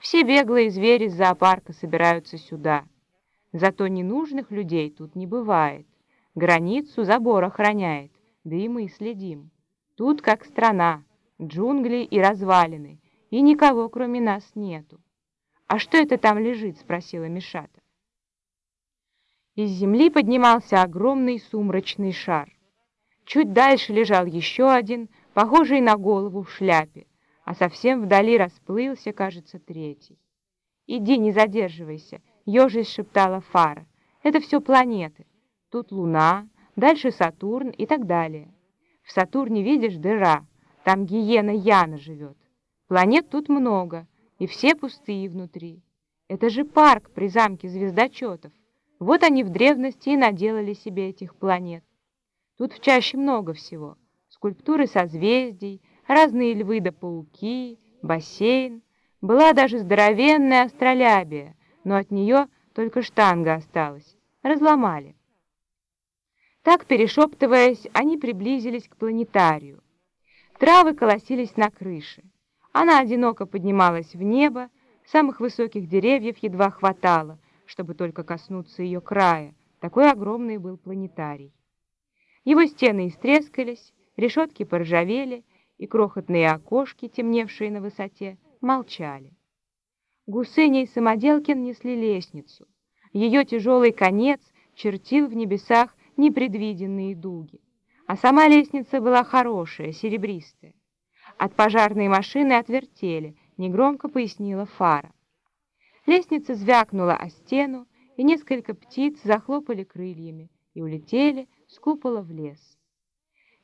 Все беглые звери из зоопарка собираются сюда. Зато ненужных людей тут не бывает. Границу забор охраняет, да и мы следим. Тут как страна, джунгли и развалины, и никого кроме нас нету. «А что это там лежит?» — спросила Мишата. Из земли поднимался огромный сумрачный шар. Чуть дальше лежал еще один, похожий на голову в шляпе, а совсем вдали расплылся, кажется, третий. «Иди, не задерживайся», — ежись шептала Фара. «Это все планеты. Тут Луна, дальше Сатурн и так далее. В Сатурне, видишь, дыра, там гиена Яна живет. Планет тут много, и все пустые внутри. Это же парк при замке звездочетов. Вот они в древности и наделали себе этих планет. Тут в чаще много всего. Скульптуры созвездий, разные львы да пауки, бассейн. Была даже здоровенная астролябия, но от нее только штанга осталась. Разломали. Так, перешептываясь, они приблизились к планетарию. Травы колосились на крыше. Она одиноко поднималась в небо, самых высоких деревьев едва хватало, чтобы только коснуться ее края. Такой огромный был планетарий. Его стены истрескались, решетки поржавели, и крохотные окошки, темневшие на высоте, молчали. Гусыня и Самоделкин несли лестницу. Ее тяжелый конец чертил в небесах непредвиденные дуги. А сама лестница была хорошая, серебристая. От пожарной машины отвертели, негромко пояснила фара. Лестница звякнула о стену, и несколько птиц захлопали крыльями и улетели с купола в лес.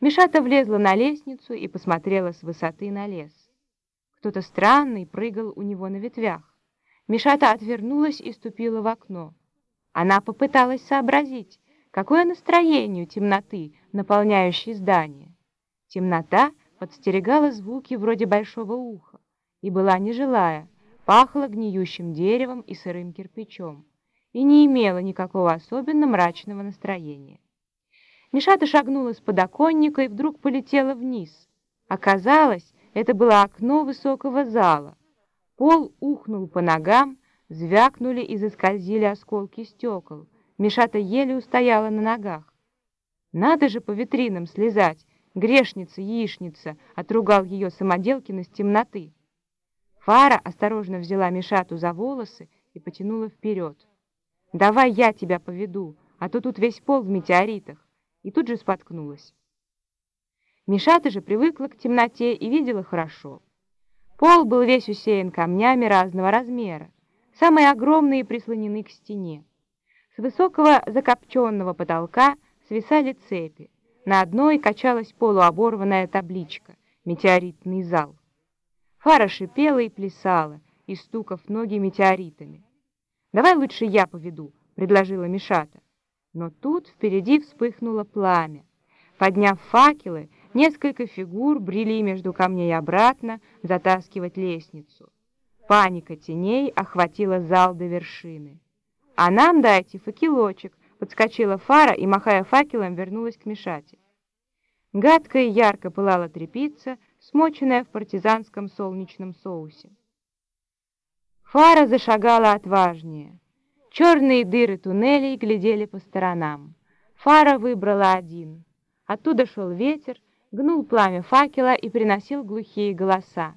Мишата влезла на лестницу и посмотрела с высоты на лес. Кто-то странный прыгал у него на ветвях. Мишата отвернулась и ступила в окно. Она попыталась сообразить, какое настроение у темноты, наполняющей здание. Темнота подстерегала звуки вроде большого уха и была нежилая, пахла гниющим деревом и сырым кирпичом и не имела никакого особенно мрачного настроения. Мишата шагнула с подоконника и вдруг полетела вниз. Оказалось, это было окно высокого зала. Пол ухнул по ногам, звякнули и заскользили осколки стекол. Мишата еле устояла на ногах. «Надо же по витринам слезать! Грешница, яичница!» — отругал ее Самоделкин из темноты. Фара осторожно взяла Мишату за волосы и потянула вперед. «Давай я тебя поведу, а то тут весь пол в метеоритах!» И тут же споткнулась. Мишата же привыкла к темноте и видела хорошо. Пол был весь усеян камнями разного размера, самые огромные прислонены к стене. С высокого закопченного потолка свисали цепи. На одной качалась полуоборванная табличка «Метеоритный зал». Фара шипела и плясала, истукав ноги метеоритами. «Давай лучше я поведу», — предложила Мишата. Но тут впереди вспыхнуло пламя. Подняв факелы, несколько фигур брели между камней обратно затаскивать лестницу. Паника теней охватила зал до вершины. «А нам дайте факелочек!» — подскочила фара и, махая факелом, вернулась к Мишате. Гадко и ярко пылала трепица, смоченная в партизанском солнечном соусе. Фара зашагала отважнее. Черные дыры туннелей глядели по сторонам. Фара выбрала один. Оттуда шел ветер, гнул пламя факела и приносил глухие голоса.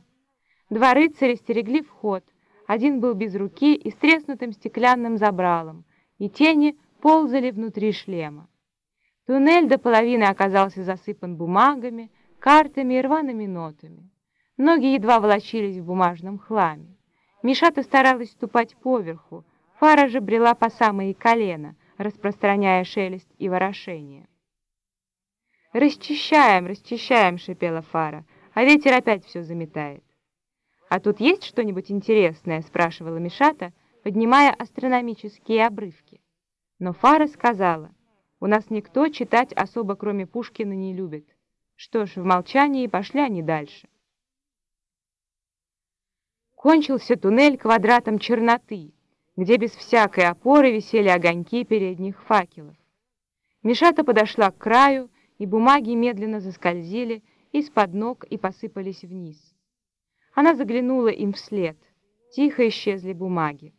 Два рыцаря стерегли вход — один был без руки и с треснутым стеклянным забралом, и тени ползали внутри шлема. Туннель до половины оказался засыпан бумагами, картами и рваными нотами. Ноги едва волочились в бумажном хламе. Мишата старалась ступать поверху, фара же брела по самые колено, распространяя шелест и ворошение. «Расчищаем, расчищаем!» — шипела фара, а ветер опять все заметает. «А тут есть что-нибудь интересное?» — спрашивала Мишата, поднимая астрономические обрывки. Но Фара сказала, «У нас никто читать особо кроме Пушкина не любит». Что ж, в молчании пошли они дальше. Кончился туннель квадратом черноты, где без всякой опоры висели огоньки передних факелов. Мишата подошла к краю, и бумаги медленно заскользили из-под ног и посыпались вниз. Она заглянула им вслед. Тихо исчезли бумаги.